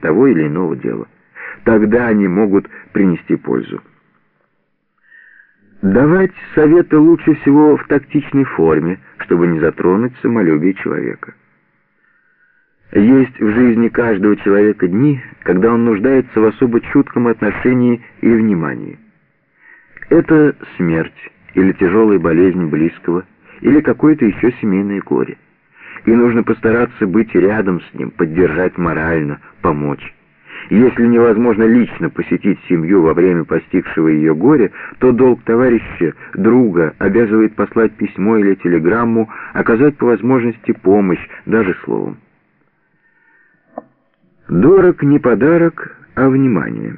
того или иного дела. Тогда они могут принести пользу. Давать советы лучше всего в тактичной форме, чтобы не затронуть самолюбие человека. Есть в жизни каждого человека дни, когда он нуждается в особо чутком отношении и внимании. Это смерть или тяжелая болезнь близкого, или какое-то еще семейное горе. И нужно постараться быть рядом с ним, поддержать морально, помочь. Если невозможно лично посетить семью во время постигшего ее горя, то долг товарища, друга, обязывает послать письмо или телеграмму, оказать по возможности помощь, даже словом. Дорог не подарок, а внимание.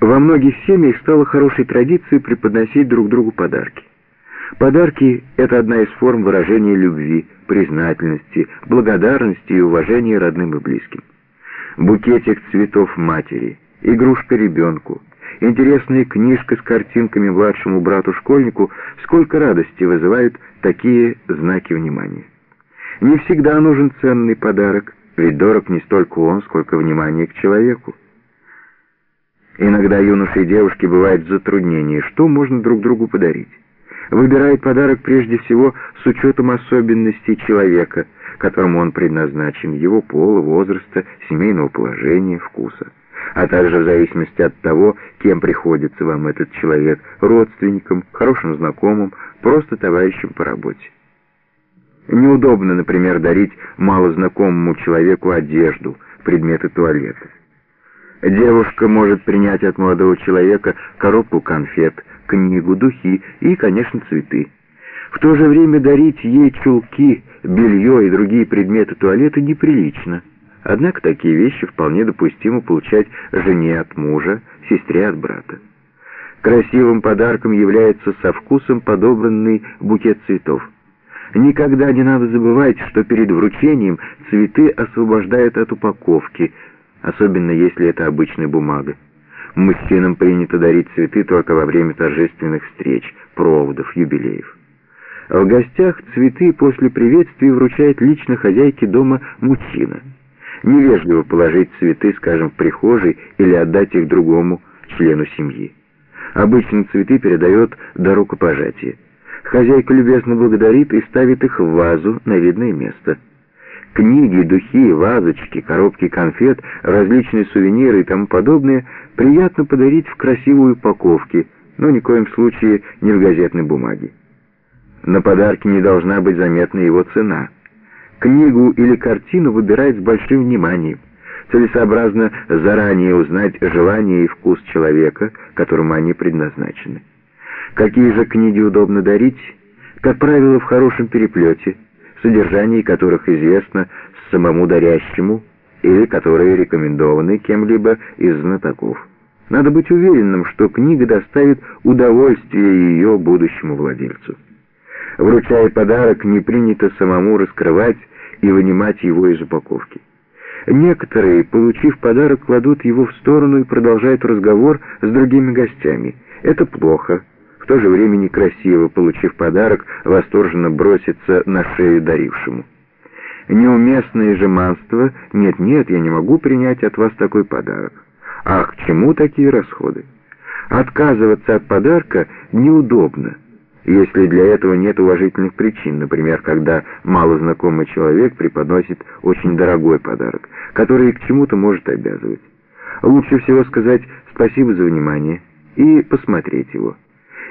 Во многих семьях стало хорошей традицией преподносить друг другу подарки. Подарки — это одна из форм выражения любви, признательности, благодарности и уважения родным и близким. Букетик цветов матери, игрушка ребенку, интересная книжка с картинками младшему брату-школьнику, сколько радости вызывают такие знаки внимания. Не всегда нужен ценный подарок, ведь дорог не столько он, сколько внимание к человеку. Иногда юноши и девушки бывают в затруднении, что можно друг другу подарить. Выбирает подарок прежде всего с учетом особенностей человека, которому он предназначен, его пола, возраста, семейного положения, вкуса, а также в зависимости от того, кем приходится вам этот человек, родственником, хорошим знакомым, просто товарищем по работе. Неудобно, например, дарить малознакомому человеку одежду, предметы туалета. Девушка может принять от молодого человека коробку конфет, книгу, духи и, конечно, цветы. В то же время дарить ей чулки, белье и другие предметы туалета неприлично. Однако такие вещи вполне допустимо получать жене от мужа, сестре от брата. Красивым подарком является со вкусом подобранный букет цветов. Никогда не надо забывать, что перед вручением цветы освобождают от упаковки, особенно если это обычная бумага. Мужчинам принято дарить цветы только во время торжественных встреч, проводов, юбилеев. В гостях цветы после приветствия вручает лично хозяйке дома мужчина. Невежливо положить цветы, скажем, в прихожей или отдать их другому члену семьи. Обычно цветы передает до рукопожатия. Хозяйка любезно благодарит и ставит их в вазу на видное место. Книги, духи, вазочки, коробки конфет, различные сувениры и тому подобное приятно подарить в красивой упаковке, но ни в коем случае не в газетной бумаге. На подарке не должна быть заметна его цена. Книгу или картину выбирать с большим вниманием. Целесообразно заранее узнать желание и вкус человека, которому они предназначены. Какие же книги удобно дарить? Как правило, в хорошем переплете – содержание которых известно самому дарящему или которые рекомендованы кем-либо из знатоков. Надо быть уверенным, что книга доставит удовольствие ее будущему владельцу. Вручая подарок, не принято самому раскрывать и вынимать его из упаковки. Некоторые, получив подарок, кладут его в сторону и продолжают разговор с другими гостями. Это плохо в то же время некрасиво, получив подарок, восторженно броситься на шею дарившему. Неуместное жеманство «нет-нет, я не могу принять от вас такой подарок». Ах, к чему такие расходы? Отказываться от подарка неудобно, если для этого нет уважительных причин, например, когда малознакомый человек преподносит очень дорогой подарок, который к чему-то может обязывать. Лучше всего сказать «спасибо за внимание» и посмотреть его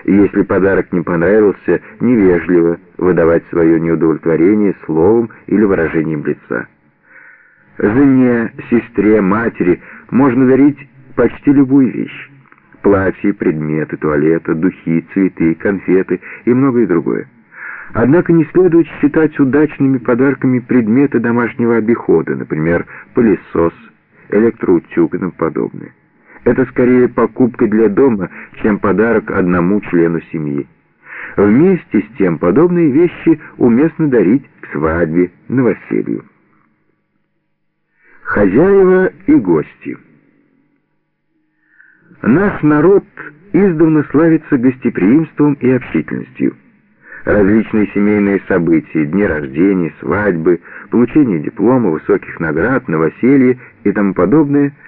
и если подарок не понравился, невежливо выдавать свое неудовлетворение словом или выражением лица. Жене, сестре, матери можно дарить почти любую вещь. Платье, предметы туалета, духи, цветы, конфеты и многое другое. Однако не следует считать удачными подарками предметы домашнего обихода, например, пылесос, электроутюг и тому подобное. Это скорее покупка для дома, чем подарок одному члену семьи. Вместе с тем подобные вещи уместно дарить к свадьбе, новоселью. Хозяева и гости Наш народ издавна славится гостеприимством и общительностью. различные семейные события, дни рождения, свадьбы, получение диплома, высоких наград, новоселье и тому подобное –